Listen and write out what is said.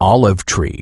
olive tree.